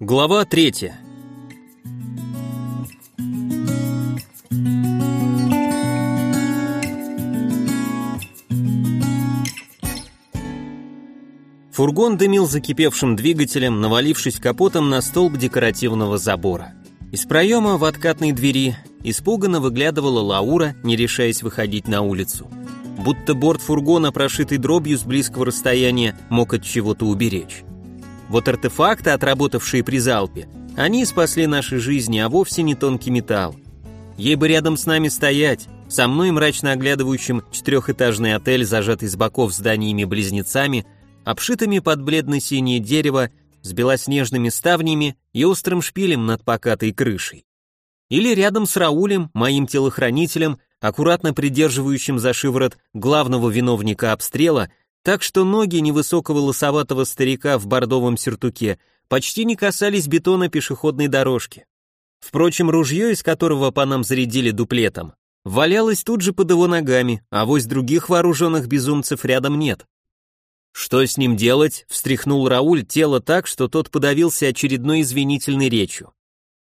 Глава третья. Фургон дымил закипевшим двигателем, навалившись капотом на столб декоративного забора. Из проема в откатной двери испуганно выглядывала Лаура, не решаясь выходить на улицу. Будто борт фургона, прошитый дробью с близкого расстояния, мог от чего-то уберечь. Вот артефакты, отработавшие при залпе, они спасли наши жизни, а вовсе не тонкий металл. Ей бы рядом с нами стоять, со мной мрачно оглядывающим четырехэтажный отель, зажатый с боков зданиями-близнецами, обшитыми под бледно-синее дерево, с белоснежными ставнями и острым шпилем над покатой крышей. Или рядом с Раулем, моим телохранителем, аккуратно придерживающим за шиворот главного виновника обстрела, так что ноги невысокого лосоватого старика в бордовом сюртуке почти не касались бетона пешеходной дорожки. Впрочем, ружье, из которого по нам зарядили дуплетом, валялось тут же под его ногами, а вось других вооруженных безумцев рядом нет. «Что с ним делать?» — встряхнул Рауль тело так, что тот подавился очередной извинительной речью.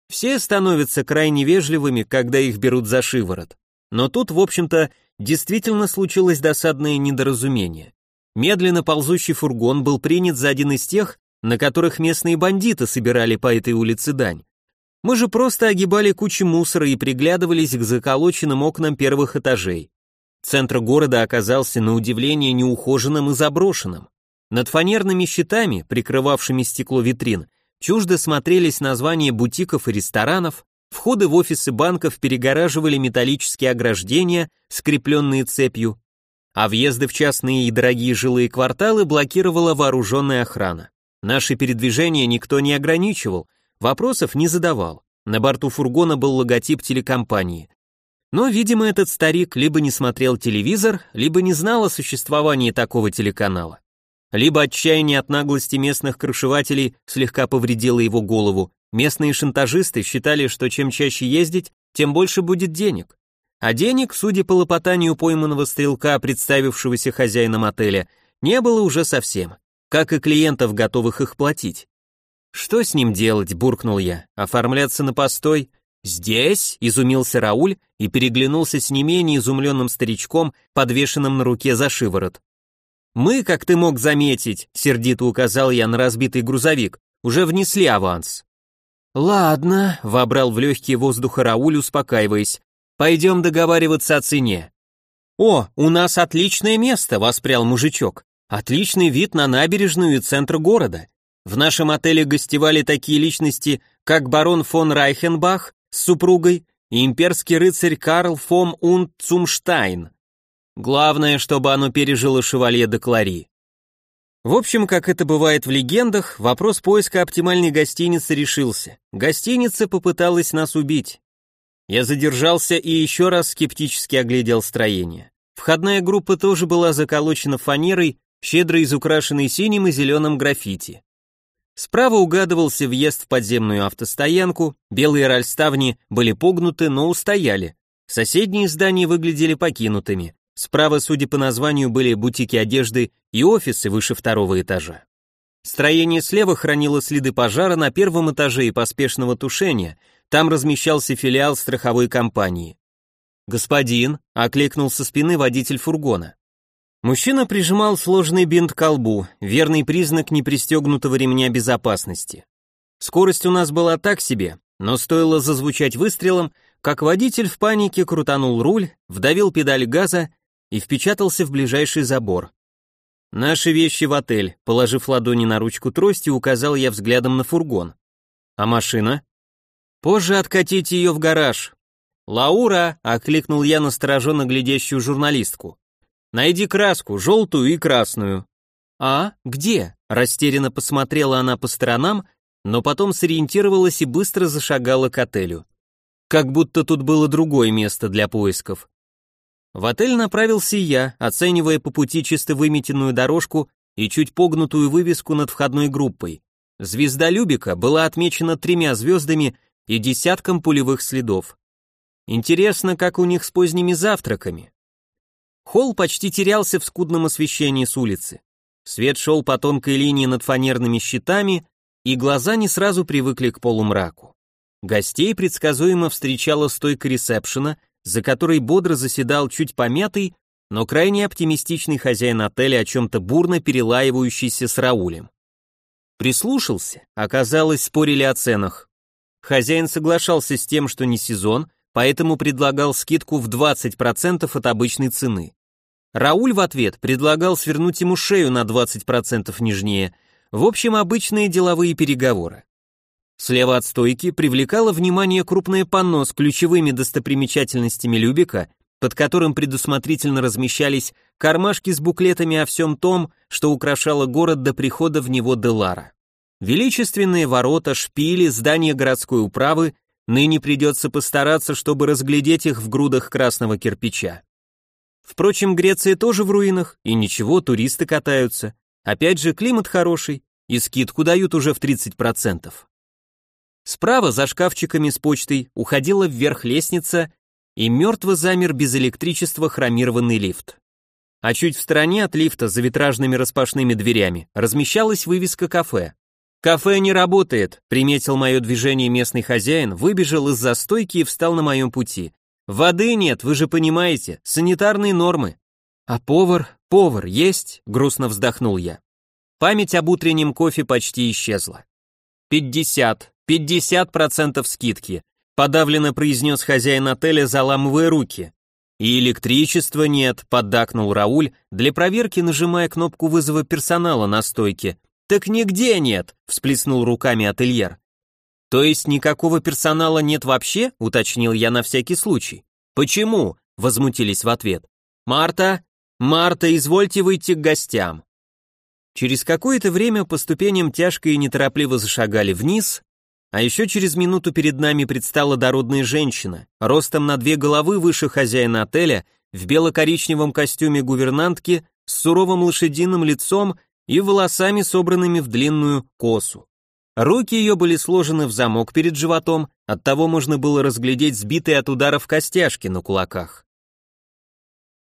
Все становятся крайне вежливыми, когда их берут за шиворот. Но тут, в общем-то, действительно случилось досадное недоразумение. Медленно ползущий фургон был принят за один из тех, на которых местные бандиты собирали по этой улице дань. Мы же просто огибали кучи мусора и приглядывались к заколоченным окнам первых этажей. Центр города оказался на удивление неухоженным и заброшенным. Над фанерными щитами, прикрывавшими стекло витрин, чуждо смотрелись названия бутиков и ресторанов, входы в офисы банков перегораживали металлические ограждения, скрепленные цепью, а въезды в частные и дорогие жилые кварталы блокировала вооруженная охрана. Наши передвижения никто не ограничивал, вопросов не задавал. На борту фургона был логотип телекомпании. Но, видимо, этот старик либо не смотрел телевизор, либо не знал о существовании такого телеканала. Либо отчаяние от наглости местных крышевателей слегка повредило его голову. Местные шантажисты считали, что чем чаще ездить, тем больше будет денег. А денег, судя по лопотанию пойманного стрелка, представившегося хозяином отеля, не было уже совсем, как и клиентов, готовых их платить. «Что с ним делать?» – буркнул я. «Оформляться на постой?» «Здесь?» – изумился Рауль и переглянулся с не менее изумленным старичком, подвешенным на руке за шиворот. «Мы, как ты мог заметить», — сердито указал я на разбитый грузовик, «уже внесли аванс». «Ладно», — вобрал в легкие воздуха Рауль, успокаиваясь, «пойдем договариваться о цене». «О, у нас отличное место», — воспрял мужичок. «Отличный вид на набережную и центр города. В нашем отеле гостевали такие личности, как барон фон Райхенбах с супругой и имперский рыцарь Карл фон Унт Цумштайн. Главное, чтобы оно пережило шевалье де Клари. В общем, как это бывает в легендах, вопрос поиска оптимальной гостиницы решился. Гостиница попыталась нас убить. Я задержался и еще раз скептически оглядел строение. Входная группа тоже была заколочена фанерой, щедро изукрашенной синим и зеленым граффити. Справа угадывался въезд в подземную автостоянку, белые ральставни были погнуты, но устояли. Соседние здания выглядели покинутыми. Справа, судя по названию, были бутики одежды и офисы выше второго этажа. Строение слева хранило следы пожара на первом этаже и поспешного тушения, там размещался филиал страховой компании. «Господин», — окликнул со спины водитель фургона. Мужчина прижимал сложный бинт к колбу, верный признак непристегнутого ремня безопасности. Скорость у нас была так себе, но стоило зазвучать выстрелом, как водитель в панике крутанул руль, вдавил педаль газа и впечатался в ближайший забор. «Наши вещи в отель», положив ладони на ручку трости, указал я взглядом на фургон. «А машина?» «Позже откатите ее в гараж». «Лаура!» — окликнул я настороженно глядящую журналистку. Найди краску, желтую и красную». «А, где?» – растерянно посмотрела она по сторонам, но потом сориентировалась и быстро зашагала к отелю. Как будто тут было другое место для поисков. В отель направился я, оценивая по пути чисто выметенную дорожку и чуть погнутую вывеску над входной группой. Звезда Любика была отмечена тремя звездами и десятком пулевых следов. Интересно, как у них с поздними завтраками. Холл почти терялся в скудном освещении с улицы. Свет шел по тонкой линии над фанерными щитами, и глаза не сразу привыкли к полумраку. Гостей предсказуемо встречала стойка ресепшена, за которой бодро заседал чуть помятый, но крайне оптимистичный хозяин отеля о чем-то бурно перелаивающийся с Раулем. Прислушался, оказалось, спорили о ценах. Хозяин соглашался с тем, что не сезон, поэтому предлагал скидку в 20% от обычной цены. Рауль в ответ предлагал свернуть ему шею на 20% нежнее. В общем, обычные деловые переговоры. Слева от стойки привлекало внимание крупное панно с ключевыми достопримечательностями Любика, под которым предусмотрительно размещались кармашки с буклетами о всем том, что украшало город до прихода в него Делара. Величественные ворота, шпили, здания городской управы, ныне придется постараться, чтобы разглядеть их в грудах красного кирпича. Впрочем, Греция тоже в руинах, и ничего, туристы катаются. Опять же, климат хороший, и скидку дают уже в 30%. Справа за шкафчиками с почтой уходила вверх лестница, и мертво замер без электричества хромированный лифт. А чуть в стороне от лифта, за витражными распашными дверями, размещалась вывеска кафе. «Кафе не работает», — приметил мое движение местный хозяин, выбежал из застойки и встал на моем пути. «Воды нет, вы же понимаете, санитарные нормы». «А повар, повар есть?» — грустно вздохнул я. Память об утреннем кофе почти исчезла. «Пятьдесят», Пятьдесят процентов скидки, подавленно произнес хозяин отеля, заламывая руки. И электричества нет, поддакнул Рауль, для проверки нажимая кнопку вызова персонала на стойке. Так нигде нет, всплеснул руками ательер. То есть никакого персонала нет вообще, уточнил я на всякий случай. Почему? возмутились в ответ. Марта, Марта, извольте выйти к гостям. Через какое-то время по ступеням тяжко и неторопливо зашагали вниз, а еще через минуту перед нами предстала дородная женщина, ростом на две головы выше хозяина отеля, в бело-коричневом костюме гувернантки, с суровым лошадиным лицом и волосами, собранными в длинную косу. Руки ее были сложены в замок перед животом, оттого можно было разглядеть сбитые от ударов костяшки на кулаках.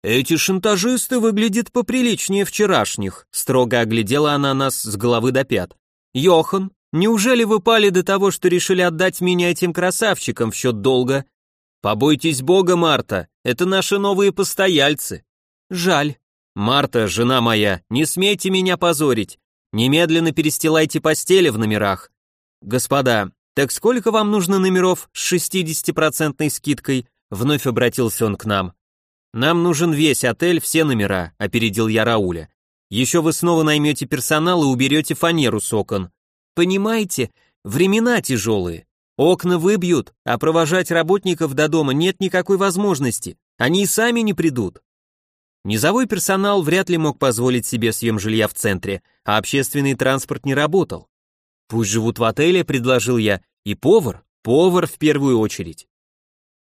«Эти шантажисты выглядят поприличнее вчерашних», строго оглядела она нас с головы до пят. «Йохан, Неужели вы пали до того, что решили отдать меня этим красавчикам в счет долга? Побойтесь Бога, Марта, это наши новые постояльцы. Жаль. Марта, жена моя, не смейте меня позорить. Немедленно перестилайте постели в номерах. Господа, так сколько вам нужно номеров с 60% скидкой? Вновь обратился он к нам. Нам нужен весь отель, все номера, опередил я Рауля. Еще вы снова наймете персонал и уберете фанеру с окон. Понимаете, времена тяжелые. Окна выбьют, а провожать работников до дома нет никакой возможности. Они и сами не придут. Низовой персонал вряд ли мог позволить себе съем жилья в центре, а общественный транспорт не работал. Пусть живут в отеле, предложил я, и повар, повар в первую очередь.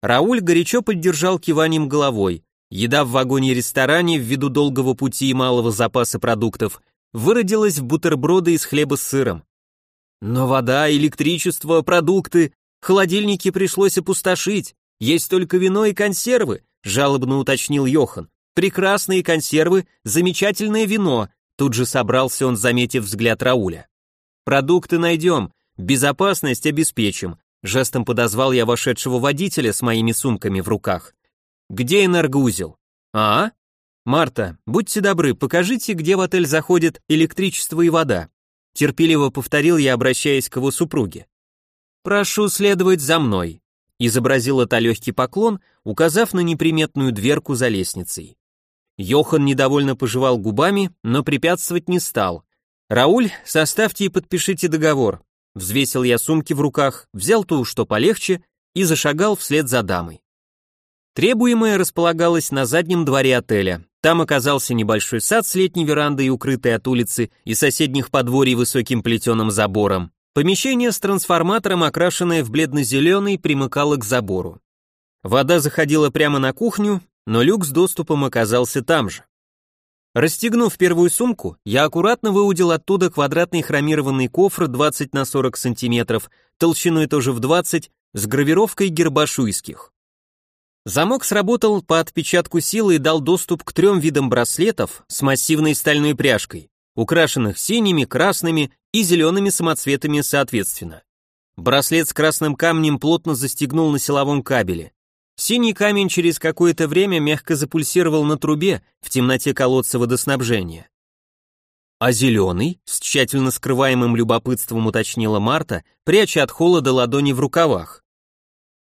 Рауль горячо поддержал киванием головой. Еда в вагоне-ресторане ввиду долгого пути и малого запаса продуктов выродилась в бутерброды из хлеба с сыром. Но вода, электричество, продукты, холодильники пришлось опустошить. Есть только вино и консервы, жалобно уточнил Йохан. Прекрасные консервы, замечательное вино. Тут же собрался он, заметив взгляд Рауля. Продукты найдем, безопасность обеспечим. Жестом подозвал я вошедшего водителя с моими сумками в руках. Где энергоузел? А? Марта, будьте добры, покажите, где в отель заходит электричество и вода. Терпеливо повторил я, обращаясь к его супруге. «Прошу следовать за мной», — изобразила та легкий поклон, указав на неприметную дверку за лестницей. Йохан недовольно пожевал губами, но препятствовать не стал. «Рауль, составьте и подпишите договор». Взвесил я сумки в руках, взял ту, что полегче, и зашагал вслед за дамой. Требуемое располагалось на заднем дворе отеля. Там оказался небольшой сад с летней верандой, укрытой от улицы и соседних подворий высоким плетеным забором. Помещение с трансформатором, окрашенное в бледно-зеленый, примыкало к забору. Вода заходила прямо на кухню, но люк с доступом оказался там же. Расстегнув первую сумку, я аккуратно выудил оттуда квадратный хромированный кофр 20 на 40 сантиметров, толщиной тоже в 20, с гравировкой герба шуйских. Замок сработал по отпечатку силы и дал доступ к трем видам браслетов с массивной стальной пряжкой, украшенных синими, красными и зелеными самоцветами соответственно. Браслет с красным камнем плотно застегнул на силовом кабеле. Синий камень через какое-то время мягко запульсировал на трубе в темноте колодца водоснабжения. А зеленый, с тщательно скрываемым любопытством уточнила Марта, пряча от холода ладони в рукавах.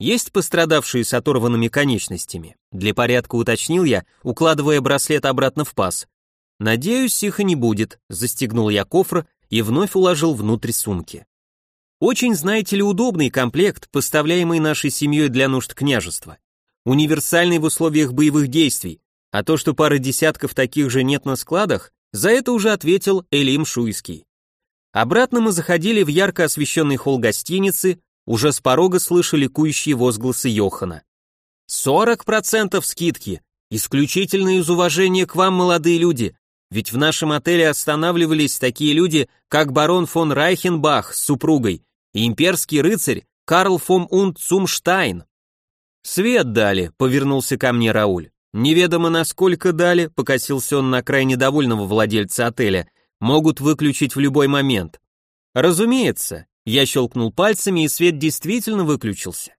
Есть пострадавшие с оторванными конечностями? Для порядка уточнил я, укладывая браслет обратно в паз. Надеюсь, их и не будет, застегнул я кофр и вновь уложил внутрь сумки. Очень, знаете ли, удобный комплект, поставляемый нашей семьей для нужд княжества. Универсальный в условиях боевых действий, а то, что пары десятков таких же нет на складах, за это уже ответил Элим Шуйский. Обратно мы заходили в ярко освещенный холл гостиницы, уже с порога слышали кующие возгласы Йохана. «Сорок процентов скидки! Исключительно из уважения к вам, молодые люди! Ведь в нашем отеле останавливались такие люди, как барон фон Райхенбах с супругой и имперский рыцарь Карл фон Унд Цумштайн». «Свет дали», — повернулся ко мне Рауль. Неведомо насколько дали, покосился он на крайне довольного владельца отеля, могут выключить в любой момент. Разумеется, я щелкнул пальцами, и свет действительно выключился.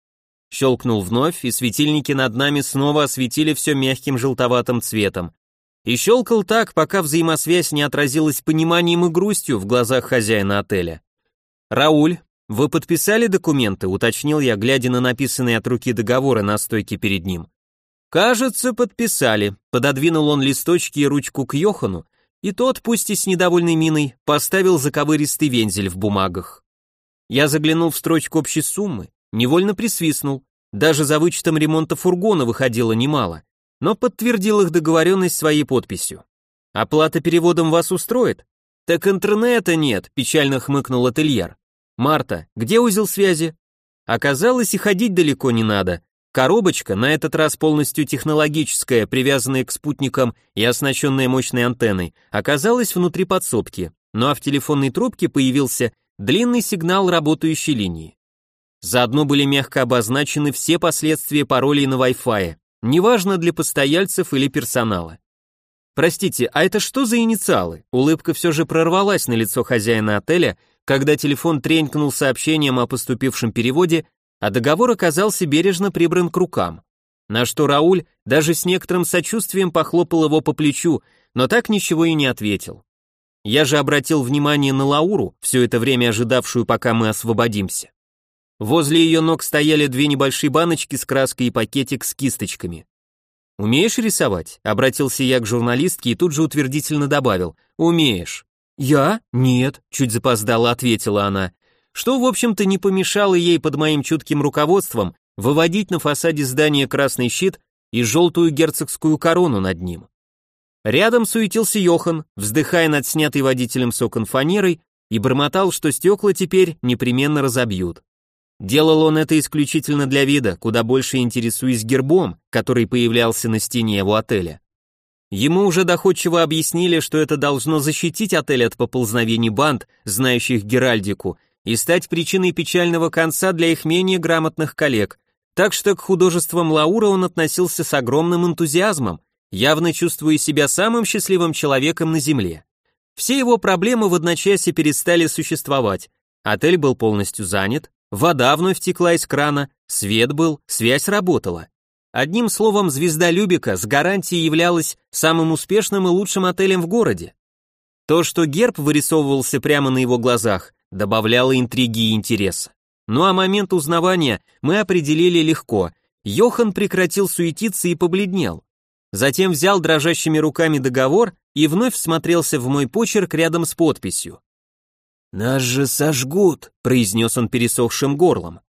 Щелкнул вновь, и светильники над нами снова осветили все мягким желтоватым цветом. И щелкал так, пока взаимосвязь не отразилась пониманием и грустью в глазах хозяина отеля. «Рауль, вы подписали документы?» — уточнил я, глядя на написанные от руки договоры на стойке перед ним. «Кажется, подписали», — пододвинул он листочки и ручку к Йохану, и тот, пусть и с недовольной миной, поставил заковыристый вензель в бумагах. Я заглянул в строчку общей суммы, невольно присвистнул, даже за вычетом ремонта фургона выходило немало, но подтвердил их договоренность своей подписью. «Оплата переводом вас устроит?» «Так интернета нет», — печально хмыкнул ательер. «Марта, где узел связи?» Оказалось, и ходить далеко не надо. Коробочка, на этот раз полностью технологическая, привязанная к спутникам и оснащенная мощной антенной, оказалась внутри подсобки, ну а в телефонной трубке появился длинный сигнал работающей линии. Заодно были мягко обозначены все последствия паролей на Wi-Fi, неважно для постояльцев или персонала. Простите, а это что за инициалы? Улыбка все же прорвалась на лицо хозяина отеля, когда телефон тренькнул сообщением о поступившем переводе а договор оказался бережно прибран к рукам. На что Рауль даже с некоторым сочувствием похлопал его по плечу, но так ничего и не ответил. Я же обратил внимание на Лауру, все это время ожидавшую, пока мы освободимся. Возле ее ног стояли две небольшие баночки с краской и пакетик с кисточками. «Умеешь рисовать?» — обратился я к журналистке и тут же утвердительно добавил. «Умеешь». «Я? Нет», — чуть запоздала ответила она что, в общем-то, не помешало ей под моим чутким руководством выводить на фасаде здания красный щит и желтую герцогскую корону над ним. Рядом суетился Йохан, вздыхая над снятой водителем с окон фанерой, и бормотал, что стекла теперь непременно разобьют. Делал он это исключительно для вида, куда больше интересуясь гербом, который появлялся на стене его отеля. Ему уже доходчиво объяснили, что это должно защитить отель от поползновений банд, знающих Геральдику, и стать причиной печального конца для их менее грамотных коллег, так что к художествам Лаура он относился с огромным энтузиазмом, явно чувствуя себя самым счастливым человеком на Земле. Все его проблемы в одночасье перестали существовать. Отель был полностью занят, вода вновь текла из крана, свет был, связь работала. Одним словом, звезда Любика с гарантией являлась самым успешным и лучшим отелем в городе. То, что герб вырисовывался прямо на его глазах, добавляло интриги и интереса. Ну а момент узнавания мы определили легко. Йохан прекратил суетиться и побледнел. Затем взял дрожащими руками договор и вновь всмотрелся в мой почерк рядом с подписью. «Нас же сожгут», — произнес он пересохшим горлом.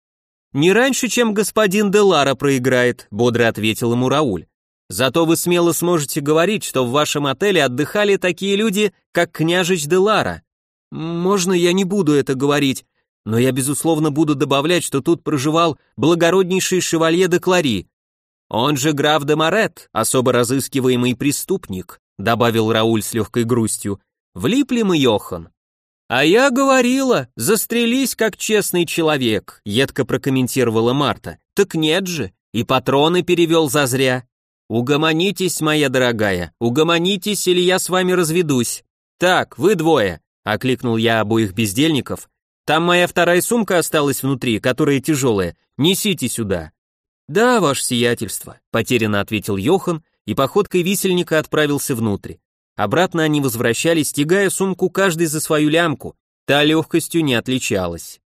«Не раньше, чем господин Делара проиграет», — бодро ответил ему Рауль. «Зато вы смело сможете говорить, что в вашем отеле отдыхали такие люди, как княжич Делара, можно я не буду это говорить, но я безусловно буду добавлять, что тут проживал благороднейший шевалье де Клари. Он же граф де Морет, особо разыскиваемый преступник, добавил Рауль с легкой грустью. Влипли мы, Йохан. А я говорила, застрелись как честный человек, едко прокомментировала Марта. Так нет же, и патроны перевел зазря. Угомонитесь, моя дорогая, угомонитесь, или я с вами разведусь. Так, вы двое, окликнул я обоих бездельников. Там моя вторая сумка осталась внутри, которая тяжелая. Несите сюда. Да, ваше сиятельство, потерянно ответил Йохан и походкой висельника отправился внутрь. Обратно они возвращались, тягая сумку каждый за свою лямку. Та легкостью не отличалась.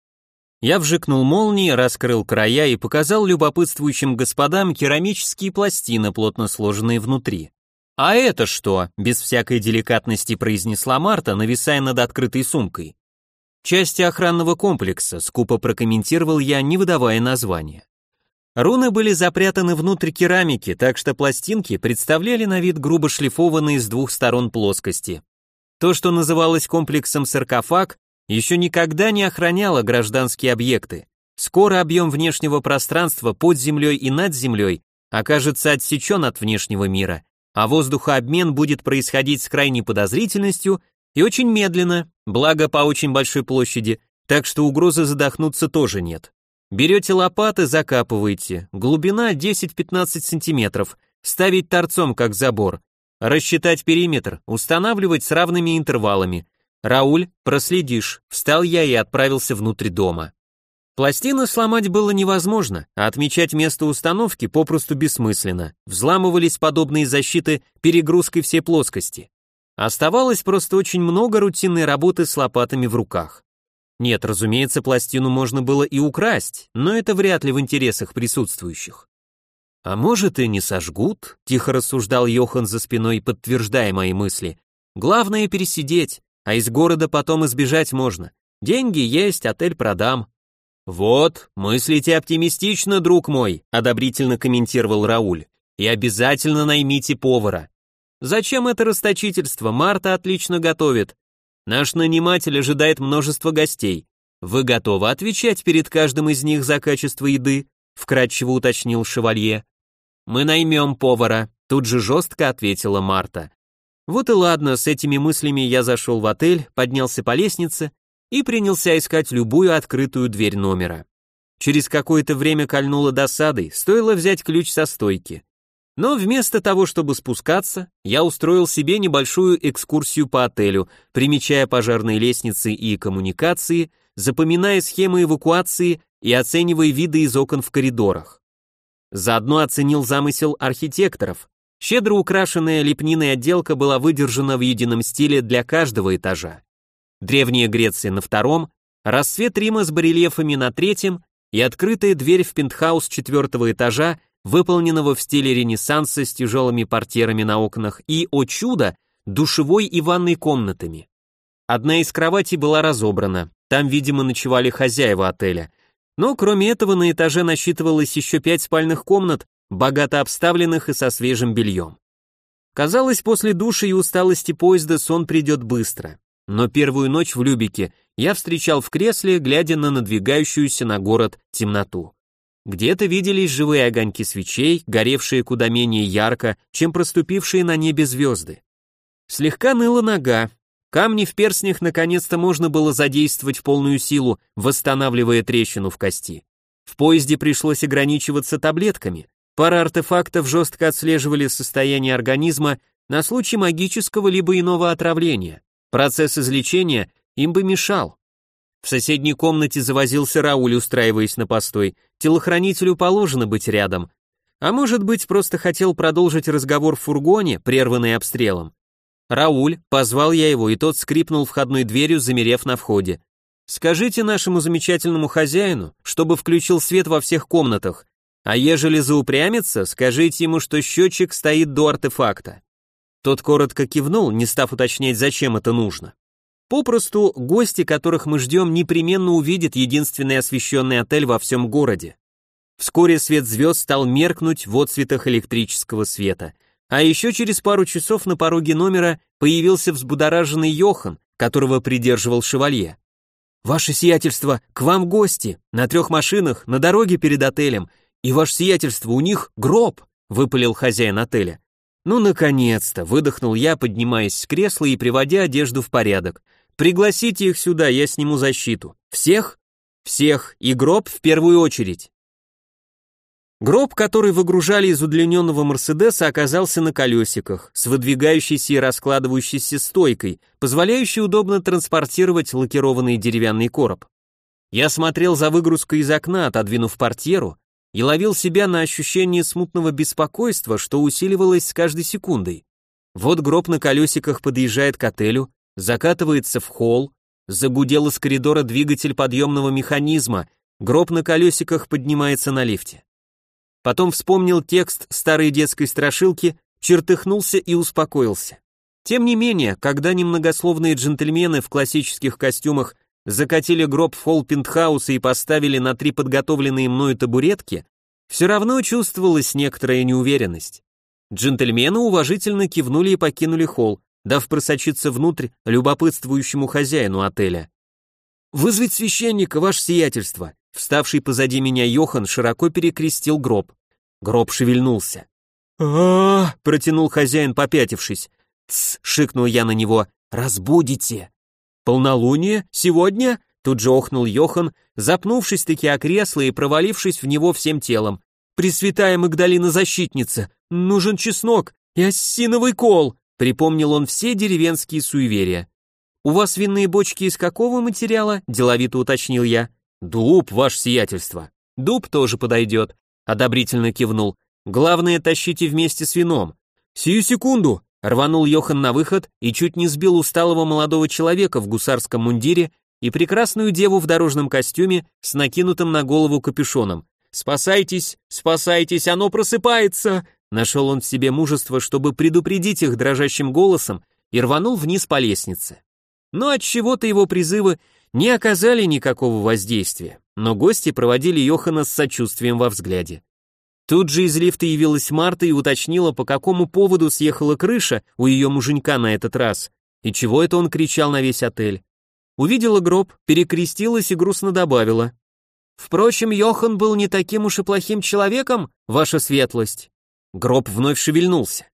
Я вжикнул молнии, раскрыл края и показал любопытствующим господам керамические пластины, плотно сложенные внутри. «А это что?» — без всякой деликатности произнесла Марта, нависая над открытой сумкой. «Части охранного комплекса», — скупо прокомментировал я, не выдавая названия. Руны были запрятаны внутрь керамики, так что пластинки представляли на вид грубо шлифованные с двух сторон плоскости. То, что называлось комплексом саркофаг, еще никогда не охраняла гражданские объекты. Скоро объем внешнего пространства под землей и над землей окажется отсечен от внешнего мира, а воздухообмен будет происходить с крайней подозрительностью и очень медленно, благо по очень большой площади, так что угрозы задохнуться тоже нет. Берете лопаты, закапываете, глубина 10-15 сантиметров, ставить торцом как забор, рассчитать периметр, устанавливать с равными интервалами, «Рауль, проследишь», встал я и отправился внутрь дома. Пластины сломать было невозможно, а отмечать место установки попросту бессмысленно. Взламывались подобные защиты перегрузкой всей плоскости. Оставалось просто очень много рутинной работы с лопатами в руках. Нет, разумеется, пластину можно было и украсть, но это вряд ли в интересах присутствующих. А может и не сожгут, тихо рассуждал Йохан за спиной, подтверждая мои мысли. Главное пересидеть, а из города потом избежать можно. Деньги есть, отель продам. Вот, мыслите оптимистично, друг мой, одобрительно комментировал Рауль. И обязательно наймите повара. Зачем это расточительство? Марта отлично готовит. Наш наниматель ожидает множество гостей. Вы готовы отвечать перед каждым из них за качество еды? вкратчиво уточнил шевалье. Мы наймем повара, тут же жестко ответила Марта. Вот и ладно, с этими мыслями я зашел в отель, поднялся по лестнице и принялся искать любую открытую дверь номера. Через какое-то время кольнуло досадой, стоило взять ключ со стойки. Но вместо того, чтобы спускаться, я устроил себе небольшую экскурсию по отелю, примечая пожарные лестницы и коммуникации, запоминая схемы эвакуации и оценивая виды из окон в коридорах. Заодно оценил замысел архитекторов, Щедро украшенная лепниной отделка была выдержана в едином стиле для каждого этажа. Древняя Греция на втором, рассвет Рима с барельефами на третьем и открытая дверь в пентхаус четвертого этажа, выполненного в стиле Ренессанса с тяжелыми портьерами на окнах и, о чудо, душевой и ванной комнатами. Одна из кроватей была разобрана, там, видимо, ночевали хозяева отеля. Но кроме этого на этаже насчитывалось еще пять спальных комнат, богато обставленных и со свежим бельем. Казалось, после души и усталости поезда сон придет быстро. Но первую ночь в Любике я встречал в кресле, глядя на надвигающуюся на город темноту. Где-то виделись живые огоньки свечей, горевшие куда менее ярко, чем проступившие на небе звезды. Слегка ныла нога. Камни в перстнях наконец-то можно было задействовать в полную силу, восстанавливая трещину в кости. В поезде пришлось ограничиваться таблетками, Пара артефактов жестко отслеживали состояние организма на случай магического либо иного отравления. Процесс излечения им бы мешал. В соседней комнате завозился Рауль, устраиваясь на постой. Телохранителю положено быть рядом. А может быть, просто хотел продолжить разговор в фургоне, прерванный обстрелом. Рауль, позвал я его, и тот скрипнул входной дверью, замерев на входе. Скажите нашему замечательному хозяину, чтобы включил свет во всех комнатах, а ежели заупрямится, скажите ему, что счетчик стоит до артефакта. Тот коротко кивнул, не став уточнять, зачем это нужно. Попросту, гости, которых мы ждем, непременно увидят единственный освещенный отель во всем городе. Вскоре свет звезд стал меркнуть в отцветах электрического света. А еще через пару часов на пороге номера появился взбудораженный Йохан, которого придерживал шевалье. «Ваше сиятельство, к вам гости, на трех машинах, на дороге перед отелем, «И ваше сиятельство, у них гроб!» — выпалил хозяин отеля. «Ну, наконец-то!» — выдохнул я, поднимаясь с кресла и приводя одежду в порядок. «Пригласите их сюда, я сниму защиту. Всех?» «Всех, и гроб в первую очередь». Гроб, который выгружали из удлиненного Мерседеса, оказался на колесиках, с выдвигающейся и раскладывающейся стойкой, позволяющей удобно транспортировать лакированный деревянный короб. Я смотрел за выгрузкой из окна, отодвинув портьеру, и ловил себя на ощущение смутного беспокойства, что усиливалось с каждой секундой. Вот гроб на колесиках подъезжает к отелю, закатывается в холл, загудел из коридора двигатель подъемного механизма, гроб на колесиках поднимается на лифте. Потом вспомнил текст старой детской страшилки, чертыхнулся и успокоился. Тем не менее, когда немногословные джентльмены в классических костюмах закатили гроб в холл пентхауса и поставили на три подготовленные мною табуретки, все равно чувствовалась некоторая неуверенность. Джентльмены уважительно кивнули и покинули холл, дав просочиться внутрь любопытствующему хозяину отеля. «Вызвать священника, ваше сиятельство!» Вставший позади меня Йохан широко перекрестил гроб. Гроб шевельнулся. а протянул хозяин, попятившись. «Тсс!» — шикнул я на него. «Разбудите!» «Полнолуние? Сегодня?» Тут же охнул Йохан, запнувшись-таки о кресло и провалившись в него всем телом. «Пресвятая Магдалина-защитница! Нужен чеснок и осиновый кол!» Припомнил он все деревенские суеверия. «У вас винные бочки из какого материала?» – деловито уточнил я. «Дуб, ваше сиятельство». «Дуб тоже подойдет», — одобрительно кивнул. «Главное, тащите вместе с вином». «Сию секунду!» — рванул Йохан на выход и чуть не сбил усталого молодого человека в гусарском мундире и прекрасную деву в дорожном костюме с накинутым на голову капюшоном. «Спасайтесь! Спасайтесь! Оно просыпается!» Нашел он в себе мужество, чтобы предупредить их дрожащим голосом и рванул вниз по лестнице. Но от чего то его призывы не оказали никакого воздействия, но гости проводили Йохана с сочувствием во взгляде. Тут же из лифта явилась Марта и уточнила, по какому поводу съехала крыша у ее муженька на этот раз, и чего это он кричал на весь отель. Увидела гроб, перекрестилась и грустно добавила. «Впрочем, Йохан был не таким уж и плохим человеком, ваша светлость». Гроб вновь шевельнулся.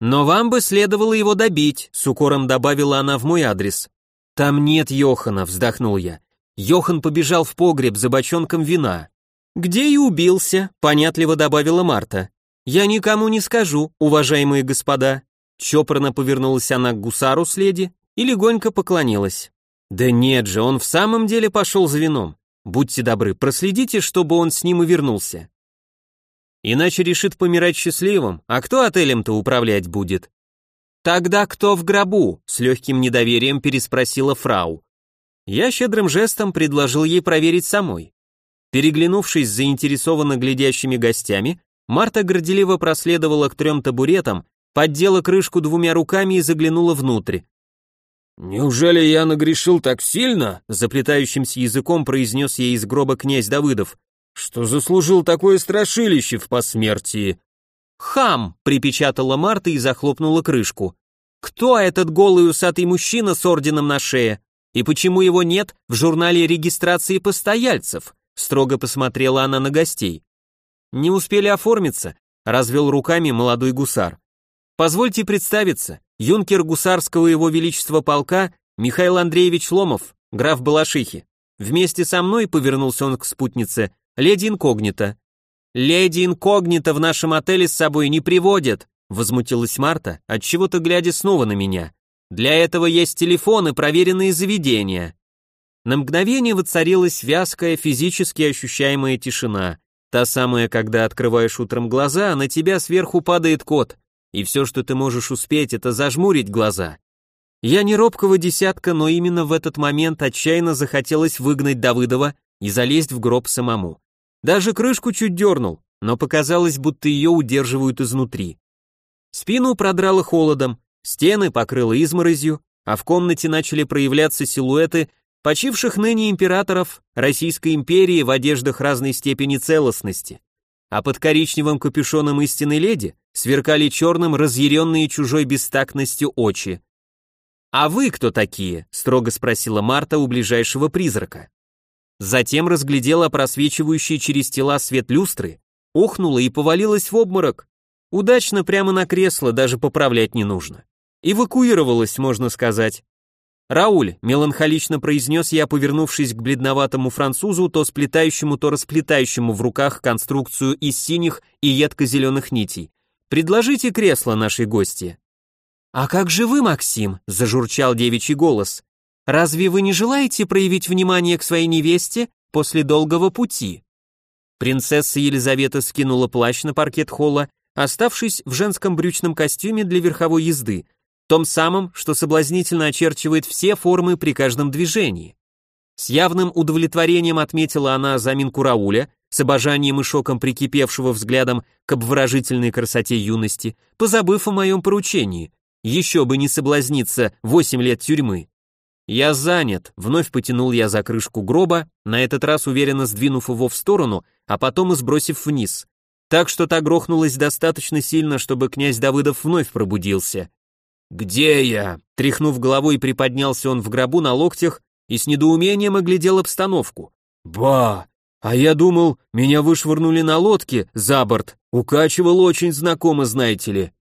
«Но вам бы следовало его добить», — с укором добавила она в мой адрес. «Там нет Йохана», — вздохнул я. Йохан побежал в погреб за бочонком вина. «Где и убился», — понятливо добавила Марта. «Я никому не скажу, уважаемые господа». Чопорно повернулась она к гусару с леди и легонько поклонилась. «Да нет же, он в самом деле пошел за вином. Будьте добры, проследите, чтобы он с ним и вернулся. Иначе решит помирать счастливым, а кто отелем-то управлять будет? «Тогда кто в гробу?» — с легким недоверием переспросила фрау. Я щедрым жестом предложил ей проверить самой. Переглянувшись с заинтересованно глядящими гостями, Марта горделиво проследовала к трем табуретам, поддела крышку двумя руками и заглянула внутрь. «Неужели я нагрешил так сильно?» — заплетающимся языком произнес ей из гроба князь Давыдов, «что заслужил такое страшилище в посмертии?» «Хам!» — припечатала Марта и захлопнула крышку. «Кто этот голый усатый мужчина с орденом на шее? И почему его нет в журнале регистрации постояльцев?» Строго посмотрела она на гостей. «Не успели оформиться», — развел руками молодой гусар. «Позвольте представиться, юнкер гусарского его величества полка Михаил Андреевич Ломов, граф Балашихи. Вместе со мной, повернулся он к спутнице, леди инкогнито. «Леди инкогнито в нашем отеле с собой не приводят», возмутилась Марта, отчего-то глядя снова на меня. «Для этого есть телефоны, проверенные заведения». На мгновение воцарилась вязкая, физически ощущаемая тишина. Та самая, когда открываешь утром глаза, а на тебя сверху падает кот, и все, что ты можешь успеть, это зажмурить глаза. Я не робкого десятка, но именно в этот момент отчаянно захотелось выгнать Давыдова и залезть в гроб самому. Даже крышку чуть дернул, но показалось, будто ее удерживают изнутри. Спину продрало холодом, стены покрыло изморозью, а в комнате начали проявляться силуэты почивших ныне императоров Российской империи в одеждах разной степени целостности. А под коричневым капюшоном истинной леди сверкали черным разъяренные чужой бестактностью очи. «А вы кто такие?» — строго спросила Марта у ближайшего призрака. Затем разглядела просвечивающий через тела свет люстры, охнула и повалилась в обморок. Удачно прямо на кресло, даже поправлять не нужно. Эвакуировалась, можно сказать. Рауль, меланхолично произнес я, повернувшись к бледноватому французу, то сплетающему, то расплетающему в руках конструкцию из синих и едко-зеленых нитей. Предложите кресло нашей гости. А как же вы, Максим? зажурчал девичий голос. Разве вы не желаете проявить внимание к своей невесте после долгого пути? Принцесса Елизавета скинула плащ на паркет холла, оставшись в женском брючном костюме для верховой езды, том самом, что соблазнительно очерчивает все формы при каждом движении. С явным удовлетворением отметила она заминку Рауля, с обожанием и шоком прикипевшего взглядом к обворожительной красоте юности, позабыв о моем поручении. Еще бы не соблазниться восемь лет тюрьмы. «Я занят», — вновь потянул я за крышку гроба, на этот раз уверенно сдвинув его в сторону, а потом и сбросив вниз. Так что та грохнулась достаточно сильно, чтобы князь Давыдов вновь пробудился. «Где я?» Тряхнув головой, приподнялся он в гробу на локтях и с недоумением оглядел обстановку. «Ба! А я думал, меня вышвырнули на лодке за борт. Укачивал очень знакомо, знаете ли».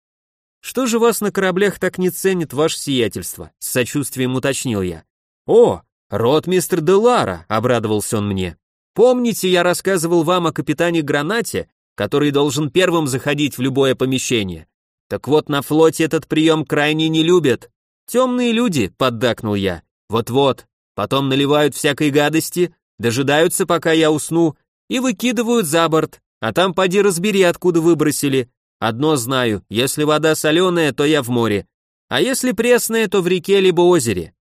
«Что же вас на кораблях так не ценит ваше сиятельство?» С сочувствием уточнил я. «О, ротмистр Делара», — обрадовался он мне. «Помните, я рассказывал вам о капитане Гранате, который должен первым заходить в любое помещение? Так вот, на флоте этот прием крайне не любят. Темные люди, поддакнул я. Вот-вот, потом наливают всякой гадости, дожидаются, пока я усну, и выкидывают за борт, а там поди разбери, откуда выбросили. Одно знаю, если вода соленая, то я в море, а если пресная, то в реке либо озере.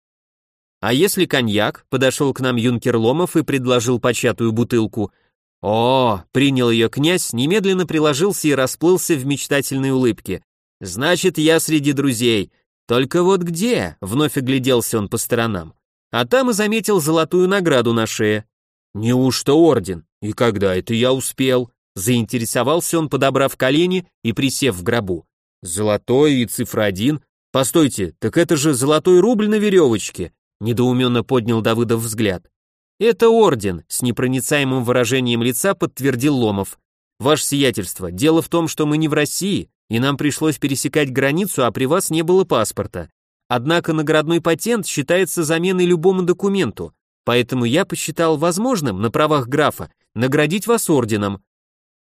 А если коньяк, подошел к нам юнкер Ломов и предложил початую бутылку. О, принял ее князь, немедленно приложился и расплылся в мечтательной улыбке. Значит, я среди друзей. Только вот где? Вновь огляделся он по сторонам. А там и заметил золотую награду на шее. Неужто орден? И когда это я успел? Заинтересовался он, подобрав колени и присев в гробу. Золотой и цифра один. Постойте, так это же золотой рубль на веревочке. Недоуменно поднял Давыдов взгляд. Это орден, с непроницаемым выражением лица подтвердил Ломов. Ваше сиятельство, дело в том, что мы не в России, и нам пришлось пересекать границу, а при вас не было паспорта. Однако наградной патент считается заменой любому документу, поэтому я посчитал возможным на правах графа наградить вас орденом.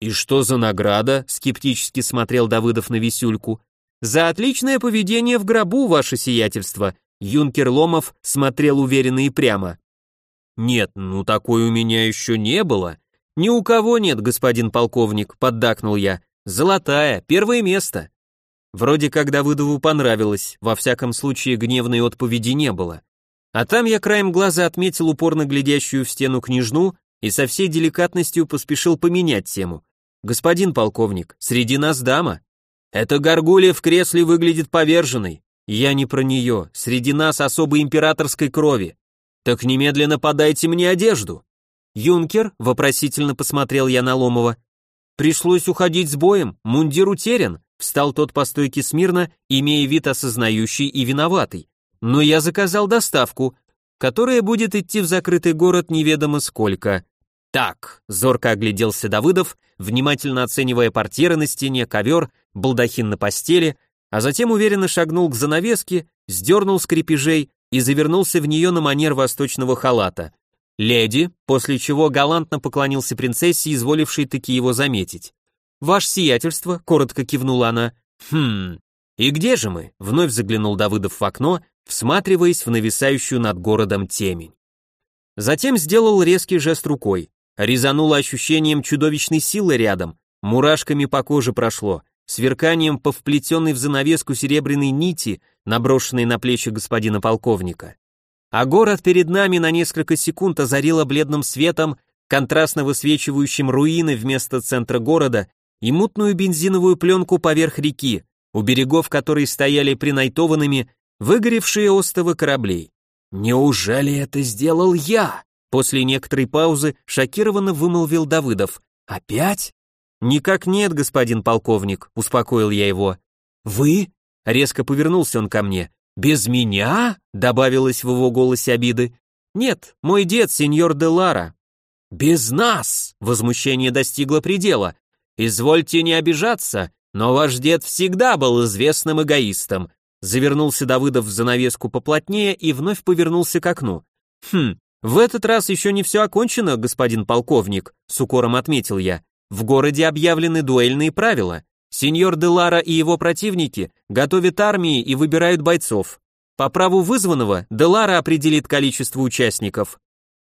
И что за награда? скептически смотрел Давыдов на Висюльку. За отличное поведение в гробу, ваше сиятельство. Юнкер Ломов смотрел уверенно и прямо. Нет, ну такой у меня еще не было. Ни у кого нет, господин полковник, поддакнул я. Золотая, первое место. Вроде как Давыдову понравилось, во всяком случае гневной отповеди не было. А там я краем глаза отметил упорно глядящую в стену княжну и со всей деликатностью поспешил поменять тему. «Господин полковник, среди нас дама. Эта горгулья в кресле выглядит поверженной. Я не про нее, среди нас особой императорской крови. Так немедленно подайте мне одежду». «Юнкер?» — вопросительно посмотрел я на Ломова. Пришлось уходить с боем, мундир утерян, встал тот по стойке смирно, имея вид осознающий и виноватый. Но я заказал доставку, которая будет идти в закрытый город неведомо сколько. Так, зорко огляделся Давыдов, внимательно оценивая портьеры на стене, ковер, балдахин на постели, а затем уверенно шагнул к занавеске, сдернул с крепежей и завернулся в нее на манер восточного халата. «Леди», после чего галантно поклонился принцессе, изволившей таки его заметить. «Ваше сиятельство», — коротко кивнула она. «Хм, и где же мы?» — вновь заглянул Давыдов в окно, всматриваясь в нависающую над городом темень. Затем сделал резкий жест рукой. Резануло ощущением чудовищной силы рядом, мурашками по коже прошло, сверканием по вплетенной в занавеску серебряной нити, наброшенной на плечи господина полковника а город перед нами на несколько секунд озарило бледным светом, контрастно высвечивающим руины вместо центра города и мутную бензиновую пленку поверх реки, у берегов которой стояли принайтованными выгоревшие остовы кораблей. «Неужели это сделал я?» После некоторой паузы шокированно вымолвил Давыдов. «Опять?» «Никак нет, господин полковник», — успокоил я его. «Вы?» — резко повернулся он ко мне. «Без меня?» — добавилось в его голосе обиды. «Нет, мой дед, сеньор де Лара». «Без нас!» — возмущение достигло предела. «Извольте не обижаться, но ваш дед всегда был известным эгоистом. Завернулся Давыдов в занавеску поплотнее и вновь повернулся к окну. Хм, в этот раз еще не все окончено, господин полковник, с укором отметил я. В городе объявлены дуэльные правила. Сеньор Делара и его противники готовят армии и выбирают бойцов. По праву вызванного Делара определит количество участников.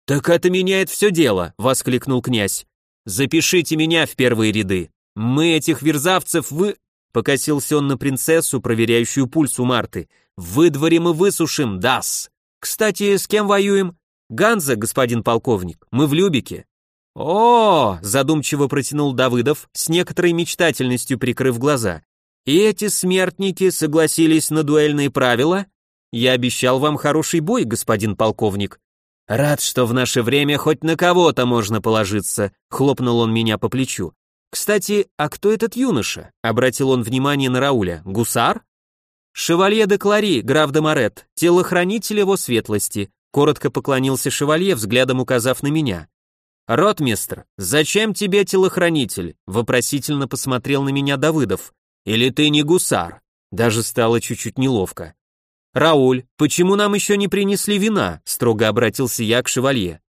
Так это меняет все дело, воскликнул князь. Запишите меня в первые ряды. Мы этих верзавцев вы покосился он на принцессу, проверяющую пульс у Марты. Выдворим и высушим, дас. Кстати, с кем воюем? Ганза, господин полковник. Мы в Любике. О, задумчиво протянул Давыдов, с некоторой мечтательностью прикрыв глаза. И эти смертники согласились на дуэльные правила? Я обещал вам хороший бой, господин полковник. Рад, что в наше время хоть на кого-то можно положиться, хлопнул он меня по плечу. Кстати, а кто этот юноша? Обратил он внимание на Рауля. Гусар? Шевалье де Клари, граф де Морет, телохранитель его светлости. Коротко поклонился шевалье, взглядом указав на меня. «Ротмистр, зачем тебе телохранитель?» Вопросительно посмотрел на меня Давыдов. «Или ты не гусар?» Даже стало чуть-чуть неловко. «Рауль, почему нам еще не принесли вина?» строго обратился я к шевалье.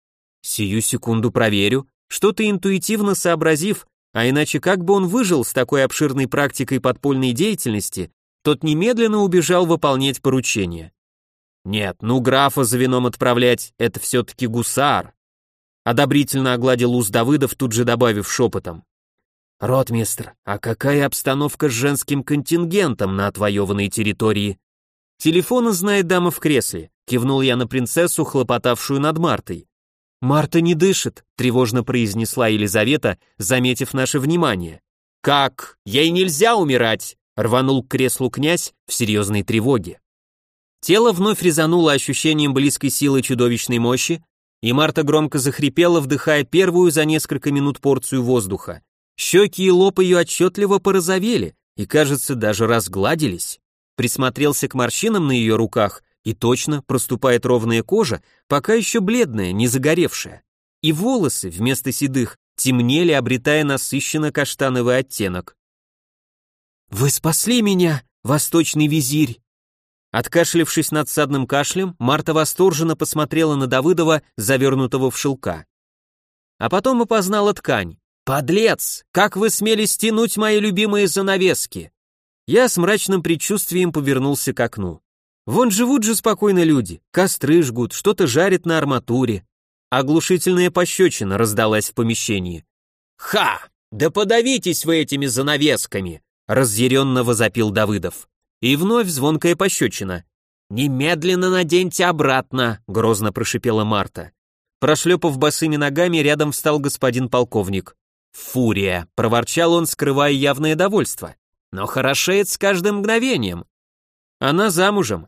«Сию секунду проверю. Что-то интуитивно сообразив, а иначе как бы он выжил с такой обширной практикой подпольной деятельности, тот немедленно убежал выполнять поручение. Нет, ну графа за вином отправлять, это все-таки гусар. Одобрительно огладил уз Давыдов, тут же добавив шепотом. «Ротмистр, а какая обстановка с женским контингентом на отвоеванной территории?» «Телефона знает дама в кресле», кивнул я на принцессу, хлопотавшую над Мартой. «Марта не дышит», — тревожно произнесла Елизавета, заметив наше внимание. «Как? Ей нельзя умирать!» — рванул к креслу князь в серьезной тревоге. Тело вновь резануло ощущением близкой силы чудовищной мощи, и Марта громко захрипела, вдыхая первую за несколько минут порцию воздуха. Щеки и лоб ее отчетливо порозовели и, кажется, даже разгладились. Присмотрелся к морщинам на ее руках, и точно проступает ровная кожа, пока еще бледная, не загоревшая. И волосы вместо седых темнели, обретая насыщенно каштановый оттенок. «Вы спасли меня, восточный визирь!» Откашлившись надсадным кашлем, Марта восторженно посмотрела на Давыдова, завернутого в шелка. А потом опознала ткань. «Подлец! Как вы смели стянуть мои любимые занавески?» Я с мрачным предчувствием повернулся к окну. Вон живут же спокойно люди, костры жгут, что-то жарят на арматуре. Оглушительная пощечина раздалась в помещении. «Ха! Да подавитесь вы этими занавесками!» разъяренно возопил Давыдов. И вновь звонкая пощечина. «Немедленно наденьте обратно!» — грозно прошипела Марта. Прошлепав босыми ногами, рядом встал господин полковник. «Фурия!» — проворчал он, скрывая явное довольство. «Но хорошеет с каждым мгновением. Она замужем.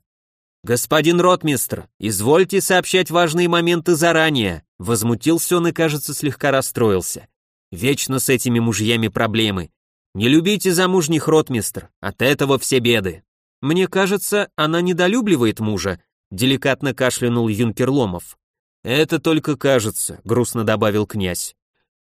Господин ротмистр, извольте сообщать важные моменты заранее. Возмутился он и, кажется, слегка расстроился. Вечно с этими мужьями проблемы. Не любите замужних ротмистр, от этого все беды. Мне кажется, она недолюбливает мужа, деликатно кашлянул юнкер Ломов. Это только кажется, грустно добавил князь.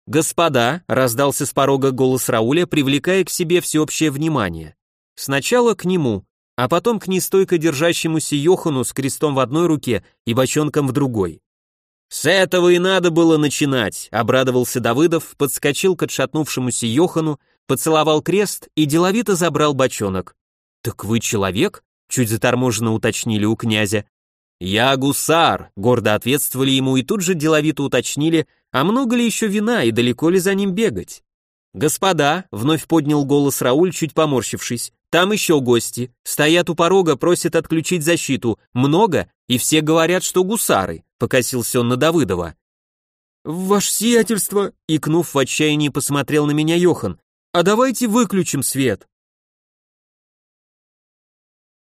Господа, раздался с порога голос Рауля, привлекая к себе всеобщее внимание. Сначала к нему, а потом к нестойко держащемуся Йохану с крестом в одной руке и бочонком в другой. «С этого и надо было начинать», — обрадовался Давыдов, подскочил к отшатнувшемуся Йохану, поцеловал крест и деловито забрал бочонок. «Так вы человек?» — чуть заторможенно уточнили у князя. «Я гусар», — гордо ответствовали ему и тут же деловито уточнили, а много ли еще вина и далеко ли за ним бегать. «Господа», — вновь поднял голос Рауль, чуть поморщившись, там еще гости. Стоят у порога, просят отключить защиту. Много, и все говорят, что гусары», — покосился он на Давыдова. «Ваше сиятельство», — икнув в отчаянии, посмотрел на меня Йохан. «А давайте выключим свет».